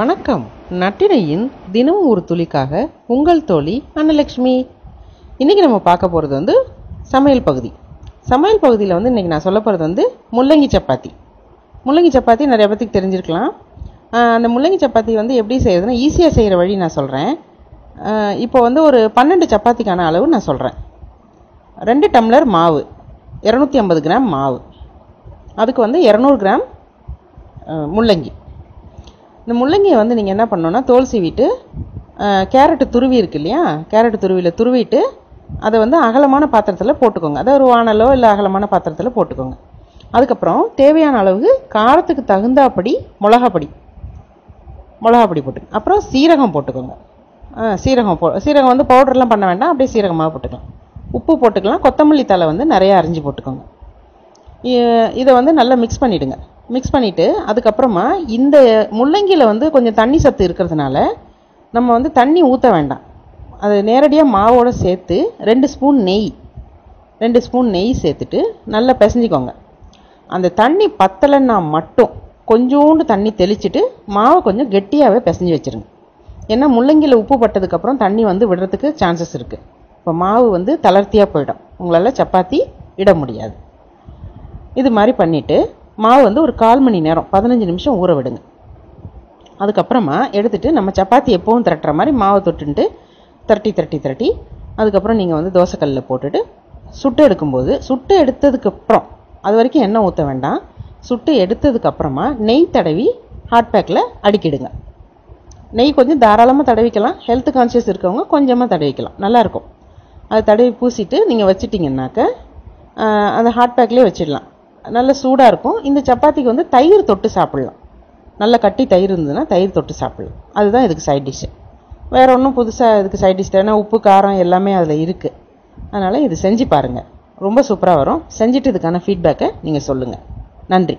வணக்கம். நட்டினையின் தினம் ஒரு துளிக்காக உங்கள் தோழி அன்னலக்ஷ்மி. இன்னைக்கு நம்ம பார்க்க போகிறது வந்து சமையல் பகுதி. சமையல் பகுதியில் வந்து இன்றைக்கி நான் சொல்ல போகிறது வந்து முள்ளங்கி சப்பாத்தி. முள்ளங்கி சப்பாத்தி நிறைய பேத்துக்கு தெரிஞ்சிருக்கலாம். அந்த முள்ளங்கி சப்பாத்தி வந்து எப்படி செய்கிறதுனா ஈஸியாக செய்கிற வழி நான் சொல்கிறேன் இப்போ வந்து ஒரு பன்னெண்டு சப்பாத்திக்கான அளவு நான் சொல்கிறேன் ரெண்டு டம்ளர் மாவு. இரநூத்தி ஐம்பது கிராம் மாவு. அதுக்கு வந்து இரநூறு கிராம் முள்ளங்கி. இந்த முள்ளங்கியை வந்து நீங்கள் என்ன பண்ணோன்னா தோல் சீவிட்டு கேரட்டு துருவி இருக்கு இல்லையா? கேரட்டு துருவியில் துருவிட்டு அதை வந்து அகலமான பாத்திரத்தில் போட்டுக்கோங்க. அதை ஒரு வானலோ இல்லை அகலமான பாத்திரத்தில் போட்டுக்கோங்க. அதுக்கப்புறம் தேவையான அளவுக்கு காரத்துக்கு தகுந்தாப்படி மிளகாப்பொடி. மிளகாப்பொடி போட்டுக்கோங்க. அப்புறம் சீரகம் போட்டுக்கோங்க. சீரகம் போ சீரகம் வந்து பவுடர்லாம் பண்ண வேண்டாம். அப்படியே சீரகமாக போட்டுக்கலாம். உப்பு போட்டுக்கலாம். கொத்தமல்லி தழை வந்து நிறைய அரிஞ்சு போட்டுக்கோங்க. இதை வந்து நல்லா மிக்ஸ் பண்ணிவிடுங்க மிக்ஸ் பண்ணிவிட்டு அதுக்கப்புறமா இந்த முள்ளங்கியில் வந்து கொஞ்சம் தண்ணி சத்து இருக்கிறதுனால நம்ம வந்து தண்ணி ஊற்ற வேண்டாம். அது நேரடியாக மாவோடு சேர்த்து ரெண்டு ஸ்பூன் நெய் ரெண்டு ஸ்பூன் நெய் சேர்த்துட்டு நல்லா பிசைஞ்சிக்கோங்க. அந்த தண்ணி பத்தலைன்னா மட்டும் கொஞ்சோண்டு தண்ணி தெளிச்சுட்டு மாவை கொஞ்சம் கெட்டியாகவே பிசைஞ்சு வச்சிருங்க. ஏன்னா முள்ளங்கியில் உப்பு பட்டதுக்கப்புறம் தண்ணி வந்து விடுறதுக்கு சான்சஸ் இருக்குது இப்போ மாவு வந்து தளர்த்தியாக போயிடும். உங்களால் சப்பாத்தி இட முடியாது. இது மாதிரி பண்ணிவிட்டு மாவு வந்து ஒரு கால் மணி நேரம் பதினஞ்சு நிமிஷம் ஊற விடுங்க. அதுக்கப்புறமா எடுத்துகிட்டு நம்ம சப்பாத்தி எப்பவும் திரட்டுற மாதிரி மாவை தொட்டுன்ட்டு திரட்டி திரட்டி திரட்டி அதுக்கப்புறம் நீங்கள் வந்து தோசைக்கல்லில் போட்டுட்டு சுட்டு எடுக்கும்போது சுட்டு எடுத்ததுக்கப்புறம் அது வரைக்கும் எண்ணெய் ஊற்ற வேண்டாம். சுட்டு எடுத்ததுக்கப்புறமா நெய் தடவி ஹாட் பேக்கில் அடிக்கிடுங்க. நெய் கொஞ்சம் தாராளமாக தடவிக்கலாம். ஹெல்த் கான்ஷியஸ் இருக்கவங்க கொஞ்சமாக தடவிக்கலாம். நல்லாயிருக்கும் அதை தடவி பூசிட்டு நீங்கள் வச்சிட்டிங்கன்னாக்க அந்த ஹாட் பேக்லேயே வச்சிடலாம். நல்ல சூடாக இருக்கும். இந்த சப்பாத்திக்கு வந்து தயிர் தொட்டு சாப்பிட்லாம். நல்ல கட்டி தயிர் இருந்ததுன்னா தயிர் தொட்டு சாப்பிட்லாம். அதுதான் இதுக்கு சைட் டிஷ்ஷு வேறு ஒன்றும் புதுசாக இதுக்கு சைட் டிஷ் ஏன்னா உப்பு காரம் எல்லாமே அதில் இருக்குது அதனால் இது செஞ்சு பாருங்கள் ரொம்ப சூப்பராக வரும். செஞ்சுட்டு இதுக்கான ஃபீட்பேக்கை நீங்கள் சொல்லுங்கள் நன்றி.